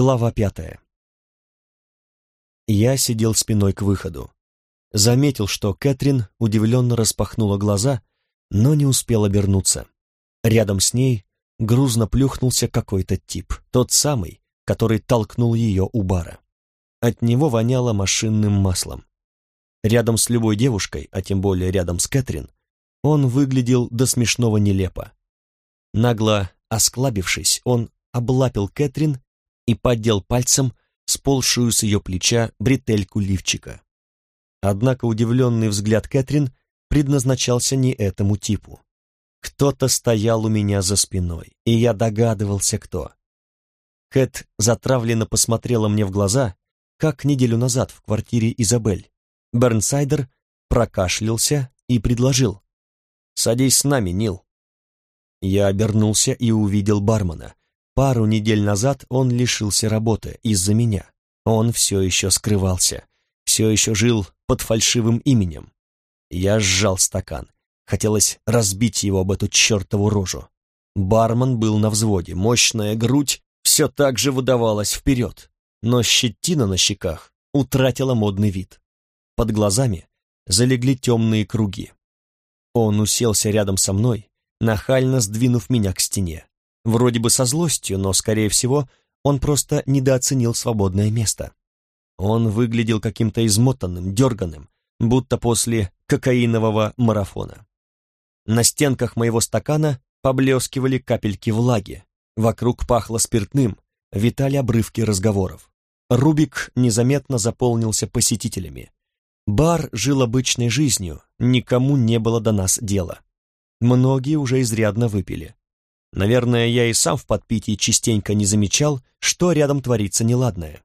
Глава пятая. Я сидел спиной к выходу. Заметил, что Кэтрин удивленно распахнула глаза, но не успел обернуться. Рядом с ней грузно плюхнулся какой-то тип, тот самый, который толкнул ее у бара. От него воняло машинным маслом. Рядом с любой девушкой, а тем более рядом с Кэтрин, он выглядел до смешного нелепо. Нагло осклабившись, он облапил Кэтрин и поддел пальцем сползшую с ее плеча бретельку лифчика. Однако удивленный взгляд Кэтрин предназначался не этому типу. Кто-то стоял у меня за спиной, и я догадывался, кто. Кэт затравленно посмотрела мне в глаза, как неделю назад в квартире Изабель. Бернсайдер прокашлялся и предложил. «Садись с нами, Нил». Я обернулся и увидел бармена, Пару недель назад он лишился работы из-за меня. Он все еще скрывался, все еще жил под фальшивым именем. Я сжал стакан. Хотелось разбить его об эту чертову рожу. Бармен был на взводе, мощная грудь все так же выдавалась вперед, но щетина на щеках утратила модный вид. Под глазами залегли темные круги. Он уселся рядом со мной, нахально сдвинув меня к стене. Вроде бы со злостью, но, скорее всего, он просто недооценил свободное место. Он выглядел каким-то измотанным, дерганым, будто после кокаинового марафона. На стенках моего стакана поблескивали капельки влаги, вокруг пахло спиртным, витали обрывки разговоров. Рубик незаметно заполнился посетителями. Бар жил обычной жизнью, никому не было до нас дела. Многие уже изрядно выпили. Наверное, я и сам в подпитии частенько не замечал, что рядом творится неладное.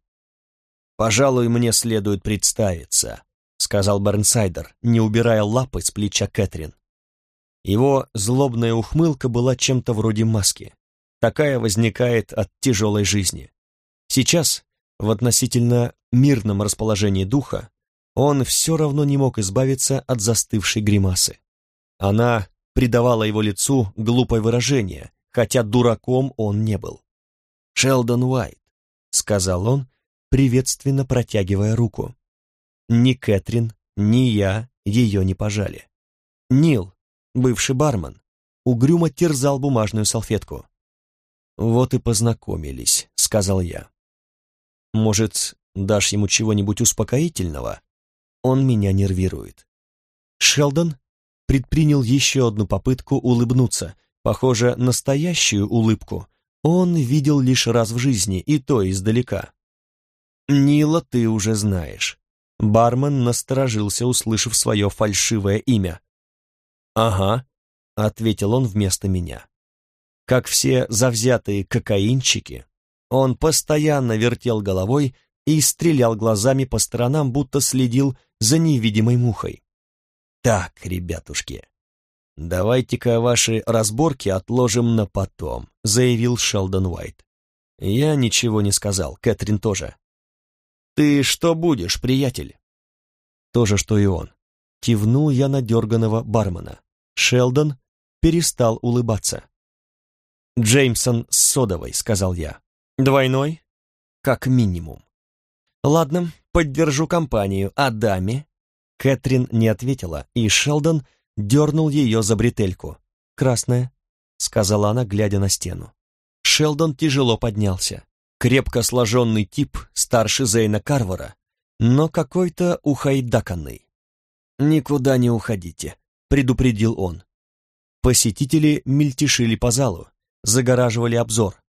«Пожалуй, мне следует представиться», — сказал Бернсайдер, не убирая лапы с плеча Кэтрин. Его злобная ухмылка была чем-то вроде маски. Такая возникает от тяжелой жизни. Сейчас, в относительно мирном расположении духа, он все равно не мог избавиться от застывшей гримасы. Она придавала его лицу глупое выражение, хотя дураком он не был. «Шелдон Уайт», — сказал он, приветственно протягивая руку. Ни Кэтрин, ни я ее не пожали. Нил, бывший бармен, угрюмо терзал бумажную салфетку. «Вот и познакомились», — сказал я. «Может, дашь ему чего-нибудь успокоительного? Он меня нервирует». Шелдон предпринял еще одну попытку улыбнуться, Похоже, настоящую улыбку он видел лишь раз в жизни, и то издалека. «Нила ты уже знаешь». Бармен насторожился, услышав свое фальшивое имя. «Ага», — ответил он вместо меня. Как все завзятые кокаинчики, он постоянно вертел головой и стрелял глазами по сторонам, будто следил за невидимой мухой. «Так, ребятушки, «Давайте-ка ваши разборки отложим на потом», — заявил Шелдон Уайт. Я ничего не сказал, Кэтрин тоже. «Ты что будешь, приятель?» То же, что и он. Кивнул я на дерганого бармена. Шелдон перестал улыбаться. «Джеймсон с содовой», — сказал я. «Двойной?» «Как минимум». «Ладно, поддержу компанию. А даме?» Кэтрин не ответила, и Шелдон дернул ее за бретельку. «Красная», — сказала она, глядя на стену. Шелдон тяжело поднялся. Крепко сложенный тип, старше Зейна Карвара, но какой-то ухайдаканный. «Никуда не уходите», — предупредил он. Посетители мельтешили по залу, загораживали обзор.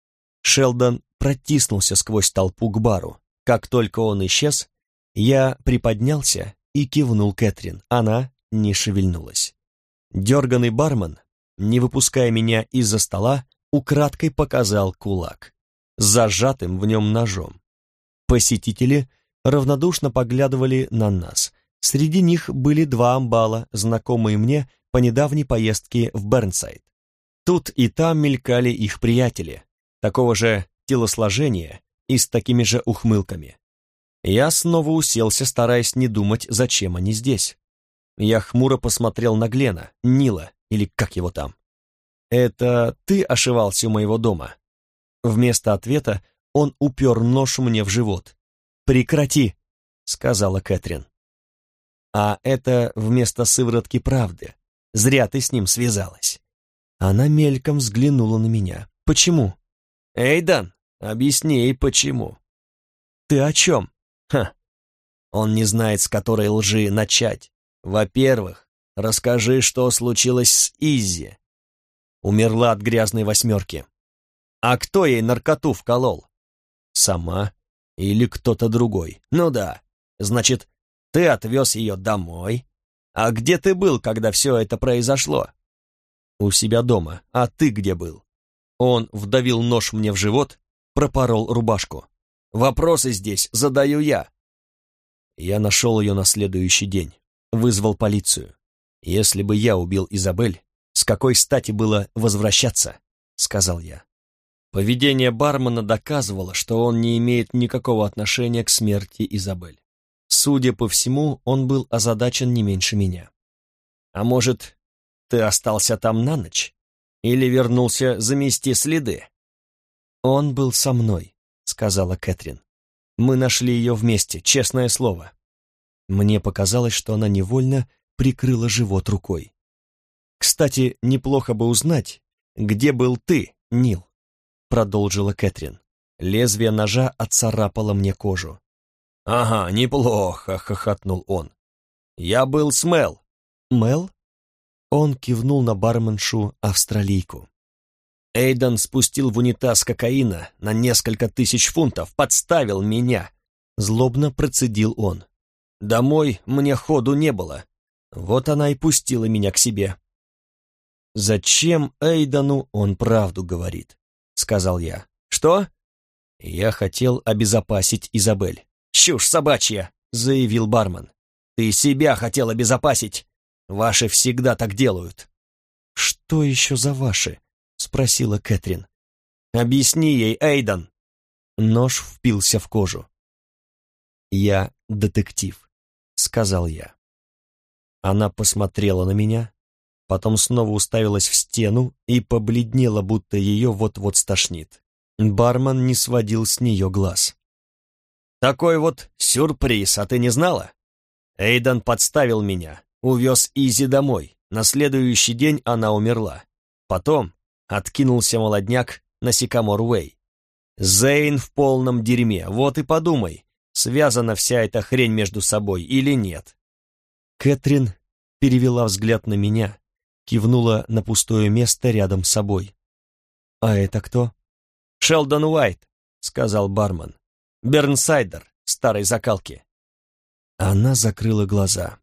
Шелдон протиснулся сквозь толпу к бару. Как только он исчез, я приподнялся и кивнул Кэтрин. Она не шевельнулась. Дерганный бармен, не выпуская меня из-за стола, украдкой показал кулак, зажатым в нем ножом. Посетители равнодушно поглядывали на нас. Среди них были два амбала, знакомые мне по недавней поездке в Бернсайд. Тут и там мелькали их приятели, такого же телосложения и с такими же ухмылками. Я снова уселся, стараясь не думать, зачем они здесь. Я хмуро посмотрел на Глена, Нила, или как его там. «Это ты ошивался у моего дома?» Вместо ответа он упер нож мне в живот. «Прекрати!» — сказала Кэтрин. «А это вместо сыворотки правды. Зря ты с ним связалась». Она мельком взглянула на меня. «Почему?» «Эйдан, объясни ей, почему». «Ты о чем?» «Ха, он не знает, с которой лжи начать. Во-первых, расскажи, что случилось с Изи. Умерла от грязной восьмерки. А кто ей наркоту вколол? Сама или кто-то другой? Ну да, значит, ты отвез ее домой. А где ты был, когда все это произошло? У себя дома. А ты где был? Он вдавил нож мне в живот, пропорол рубашку. Вопросы здесь задаю я. Я нашел ее на следующий день, вызвал полицию. Если бы я убил Изабель, с какой стати было возвращаться, сказал я. Поведение бармена доказывало, что он не имеет никакого отношения к смерти Изабель. Судя по всему, он был озадачен не меньше меня. А может, ты остался там на ночь? Или вернулся замести следы? Он был со мной, сказала Кэтрин. Мы нашли ее вместе, честное слово. Мне показалось, что она невольно прикрыла живот рукой. «Кстати, неплохо бы узнать, где был ты, Нил?» Продолжила Кэтрин. Лезвие ножа отцарапало мне кожу. «Ага, неплохо», — хохотнул он. «Я был с Мел». «Мел?» Он кивнул на барменшу-австралийку. Эйден спустил в унитаз кокаина на несколько тысяч фунтов, подставил меня. Злобно процедил он. Домой мне ходу не было. Вот она и пустила меня к себе. «Зачем Эйдану он правду говорит?» — сказал я. «Что?» «Я хотел обезопасить Изабель». «Чушь собачья!» — заявил бармен. «Ты себя хотел обезопасить! Ваши всегда так делают!» «Что еще за ваши?» — спросила Кэтрин. «Объясни ей, Эйдан!» Нож впился в кожу. «Я детектив», — сказал я. Она посмотрела на меня, потом снова уставилась в стену и побледнела, будто ее вот-вот стошнит. Бармен не сводил с нее глаз. «Такой вот сюрприз, а ты не знала?» Эйдан подставил меня, увез Изи домой. На следующий день она умерла. Потом Откинулся молодняк на Сикамор-Уэй. Зейн в полном дерьме, вот и подумай, связана вся эта хрень между собой или нет. Кэтрин перевела взгляд на меня, кивнула на пустое место рядом с собой. «А это кто?» «Шелдон Уайт», — сказал бармен. «Бернсайдер, старой закалки». Она закрыла глаза.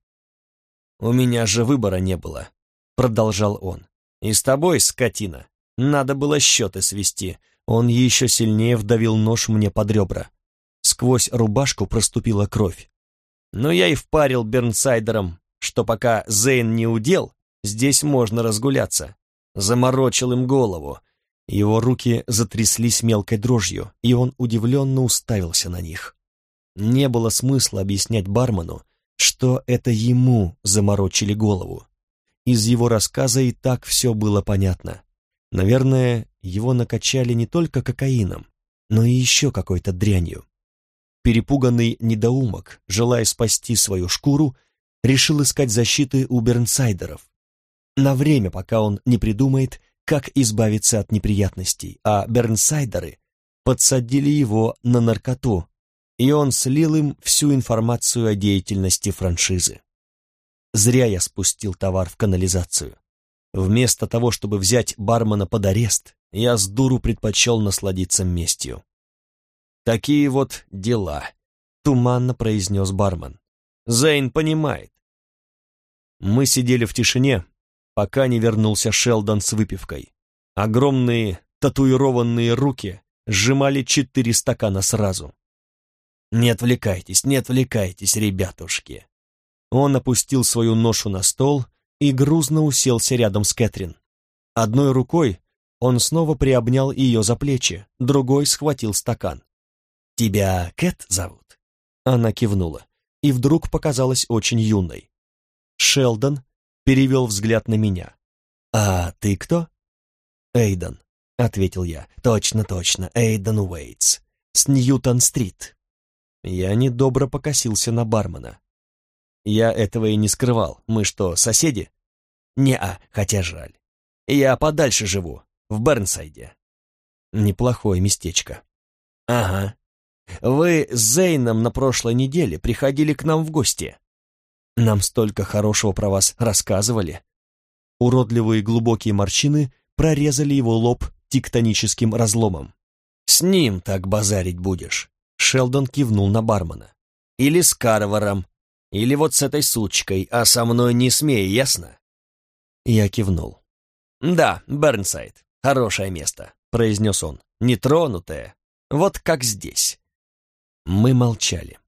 «У меня же выбора не было», — продолжал он. «И с тобой, скотина, надо было счеты свести. Он еще сильнее вдавил нож мне под ребра. Сквозь рубашку проступила кровь. Но я и впарил Бернсайдером, что пока Зейн не удел, здесь можно разгуляться. Заморочил им голову. Его руки затряслись мелкой дрожью, и он удивленно уставился на них. Не было смысла объяснять бармену, что это ему заморочили голову. Из его рассказа и так все было понятно. Наверное, его накачали не только кокаином, но и еще какой-то дрянью. Перепуганный недоумок, желая спасти свою шкуру, решил искать защиты у бернсайдеров. На время, пока он не придумает, как избавиться от неприятностей, а бернсайдеры подсадили его на наркоту, и он слил им всю информацию о деятельности франшизы. Зря я спустил товар в канализацию. Вместо того, чтобы взять бармена под арест, я с дуру предпочел насладиться местью. «Такие вот дела», — туманно произнес бармен. «Зейн понимает». Мы сидели в тишине, пока не вернулся Шелдон с выпивкой. Огромные татуированные руки сжимали четыре стакана сразу. «Не отвлекайтесь, не отвлекайтесь, ребятушки!» Он опустил свою ношу на стол и грузно уселся рядом с Кэтрин. Одной рукой он снова приобнял ее за плечи, другой схватил стакан. «Тебя Кэт зовут?» Она кивнула и вдруг показалась очень юной. Шелдон перевел взгляд на меня. «А ты кто?» «Эйден», — ответил я. «Точно, точно, Эйден Уэйтс. с Ньютон-стрит. Я недобро покосился на бармена. Я этого и не скрывал. Мы что, соседи? Не-а, хотя жаль. Я подальше живу, в Бернсайде. Неплохое местечко. Ага. Вы с Зейном на прошлой неделе приходили к нам в гости. Нам столько хорошего про вас рассказывали. Уродливые глубокие морщины прорезали его лоб тектоническим разломом. «С ним так базарить будешь», — Шелдон кивнул на бармена. «Или с Карваром, или вот с этой сучкой, а со мной не смей, ясно?» Я кивнул. «Да, Бернсайд, хорошее место», — произнес он. «Нетронутое, вот как здесь». Мы молчали.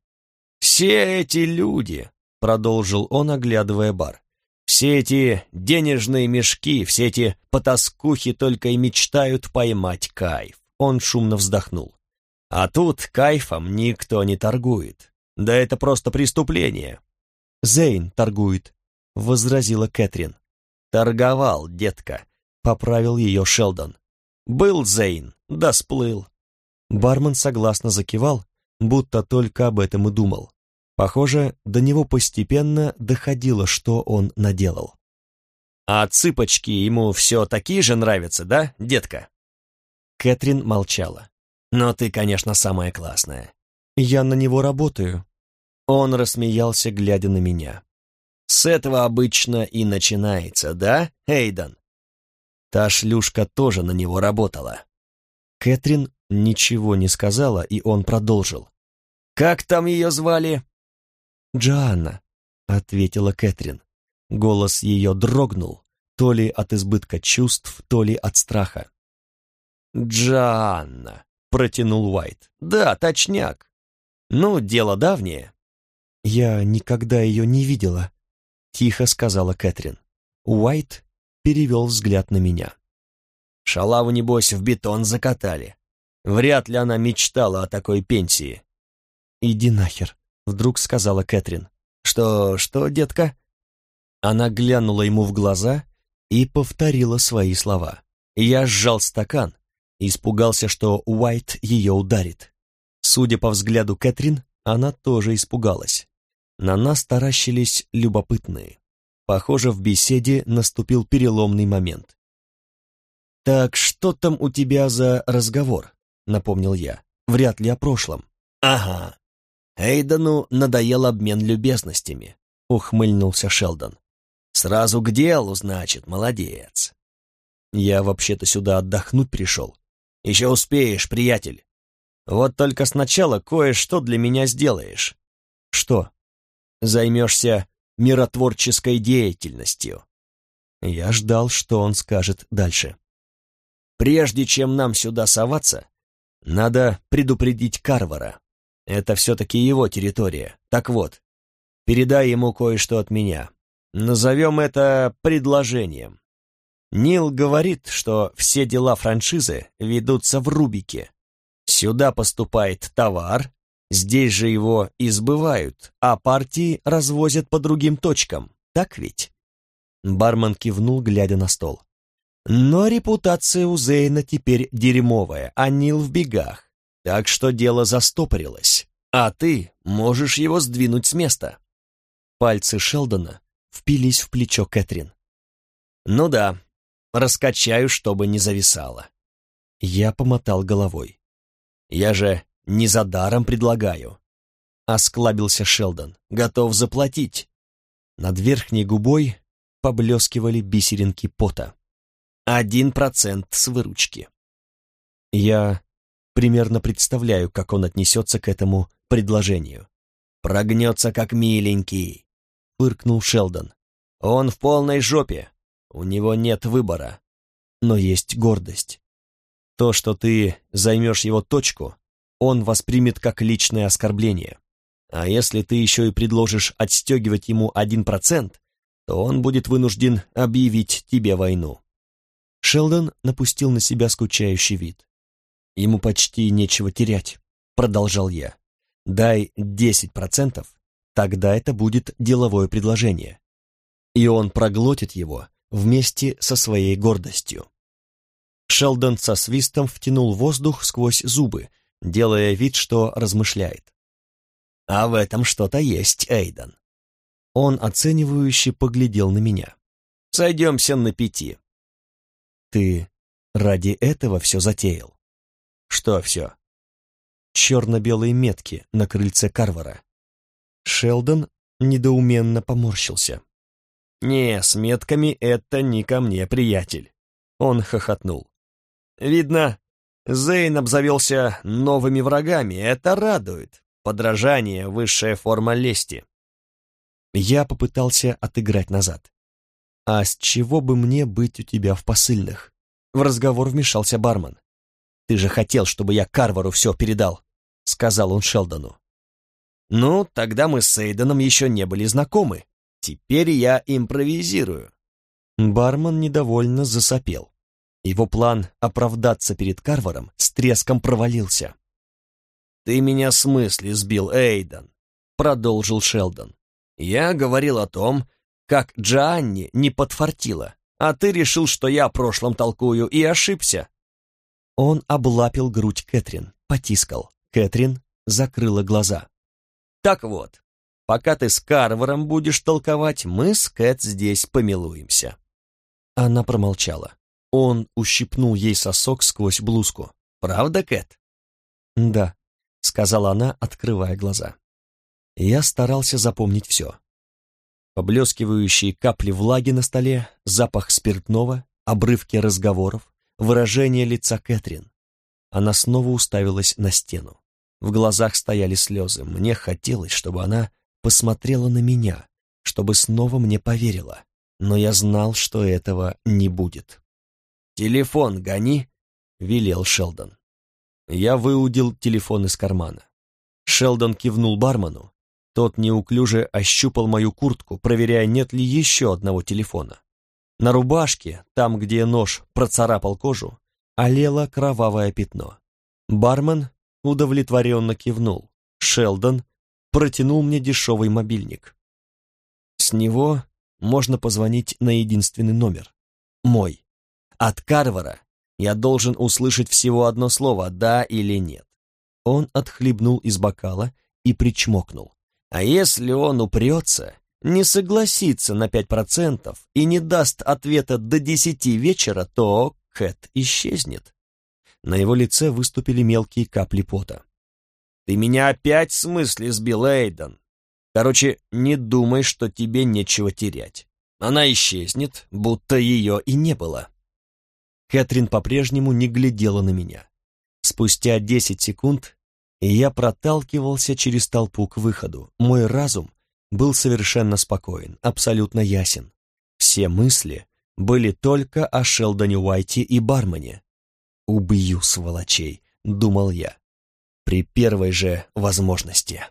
«Все эти люди», — продолжил он, оглядывая бар, «все эти денежные мешки, все эти потаскухи только и мечтают поймать кайф». Он шумно вздохнул. «А тут кайфом никто не торгует. Да это просто преступление». «Зейн торгует», — возразила Кэтрин. «Торговал, детка», — поправил ее Шелдон. «Был Зейн, да сплыл». Бармен согласно закивал, будто только об этом и думал. Похоже, до него постепенно доходило, что он наделал. «А цыпочки ему все такие же нравятся, да, детка?» Кэтрин молчала. «Но ты, конечно, самая классная». «Я на него работаю». Он рассмеялся, глядя на меня. С этого обычно и начинается, да, Эйден? Та шлюшка тоже на него работала. Кэтрин ничего не сказала, и он продолжил. «Как там ее звали?» «Джоанна», — ответила Кэтрин. Голос ее дрогнул, то ли от избытка чувств, то ли от страха. «Джоанна», — протянул Уайт. «Да, точняк. Ну, дело давнее». «Я никогда ее не видела», тихо сказала Кэтрин. Уайт перевел взгляд на меня. Шалаву, небось, в бетон закатали. Вряд ли она мечтала о такой пенсии. «Иди нахер», — вдруг сказала Кэтрин. «Что, что, детка?» Она глянула ему в глаза и повторила свои слова. Я сжал стакан, испугался, что Уайт ее ударит. Судя по взгляду Кэтрин, она тоже испугалась. На нас таращились любопытные. Похоже, в беседе наступил переломный момент. «Так что там у тебя за разговор?» — напомнил я. «Вряд ли о прошлом». «Ага. Эйдену надоел обмен любезностями», — ухмыльнулся Шелдон. «Сразу к делу, значит, молодец». «Я вообще-то сюда отдохнуть пришел. Еще успеешь, приятель. Вот только сначала кое-что для меня сделаешь». «Что?» займешься миротворческой деятельностью. Я ждал, что он скажет дальше. Прежде чем нам сюда соваться, надо предупредить Карвара. Это все-таки его территория. Так вот, передай ему кое-что от меня. Назовем это предложением. Нил говорит, что все дела франшизы ведутся в Рубике. Сюда поступает товар, Здесь же его избывают, а партии развозят по другим точкам, так ведь? Бармен кивнул, глядя на стол. Но репутация у Зейна теперь дерьмовая, а Нил в бегах, так что дело застопорилось, а ты можешь его сдвинуть с места. Пальцы Шелдона впились в плечо Кэтрин. Ну да, раскачаю, чтобы не зависало. Я помотал головой. Я же не за даром предлагаю. Осклабился Шелдон. Готов заплатить. Над верхней губой поблескивали бисеринки пота. Один процент с выручки. Я примерно представляю, как он отнесется к этому предложению. «Прогнется, как миленький», — фыркнул Шелдон. «Он в полной жопе. У него нет выбора. Но есть гордость. То, что ты займешь его точку, он воспримет как личное оскорбление. А если ты еще и предложишь отстегивать ему один процент, то он будет вынужден объявить тебе войну. Шелдон напустил на себя скучающий вид. Ему почти нечего терять, продолжал я. Дай десять процентов, тогда это будет деловое предложение. И он проглотит его вместе со своей гордостью. Шелдон со свистом втянул воздух сквозь зубы, делая вид, что размышляет. «А в этом что-то есть, Эйден». Он оценивающе поглядел на меня. «Сойдемся на пяти». «Ты ради этого все затеял?» «Что все?» «Черно-белые метки на крыльце Карвара». Шелдон недоуменно поморщился. «Не, с метками это не ко мне, приятель». Он хохотнул. «Видно, Зейн обзавелся новыми врагами, это радует. Подражание — высшая форма лести». Я попытался отыграть назад. «А с чего бы мне быть у тебя в посыльных?» В разговор вмешался бармен. «Ты же хотел, чтобы я Карвару все передал», — сказал он Шелдону. «Ну, тогда мы с Эйденом еще не были знакомы. Теперь я импровизирую». Бармен недовольно засопел. Его план оправдаться перед Карваром с треском провалился. «Ты меня с мысли сбил, Эйден», — продолжил Шелдон. «Я говорил о том, как Джанни не подфартила, а ты решил, что я о прошлом толкую, и ошибся». Он облапил грудь Кэтрин, потискал. Кэтрин закрыла глаза. «Так вот, пока ты с Карваром будешь толковать, мы с Кэт здесь помилуемся». Она промолчала. Он ущипнул ей сосок сквозь блузку. «Правда, Кэт?» «Да», — сказала она, открывая глаза. Я старался запомнить все. Поблескивающие капли влаги на столе, запах спиртного, обрывки разговоров, выражение лица Кэтрин. Она снова уставилась на стену. В глазах стояли слезы. Мне хотелось, чтобы она посмотрела на меня, чтобы снова мне поверила. Но я знал, что этого не будет. «Телефон гони», — велел Шелдон. Я выудил телефон из кармана. Шелдон кивнул бармену. Тот неуклюже ощупал мою куртку, проверяя, нет ли еще одного телефона. На рубашке, там, где нож процарапал кожу, олело кровавое пятно. Бармен удовлетворенно кивнул. Шелдон протянул мне дешевый мобильник. С него можно позвонить на единственный номер. Мой. От Карвара я должен услышать всего одно слово «да» или «нет». Он отхлебнул из бокала и причмокнул. А если он упрется, не согласится на пять процентов и не даст ответа до десяти вечера, то Кэт исчезнет. На его лице выступили мелкие капли пота. «Ты меня опять в смысле сбил, Эйден? Короче, не думай, что тебе нечего терять. Она исчезнет, будто ее и не было». Кэтрин по-прежнему не глядела на меня. Спустя десять секунд я проталкивался через толпу к выходу. Мой разум был совершенно спокоен, абсолютно ясен. Все мысли были только о Шелдоне Уайте и бармене. «Убью сволочей», — думал я, при первой же возможности.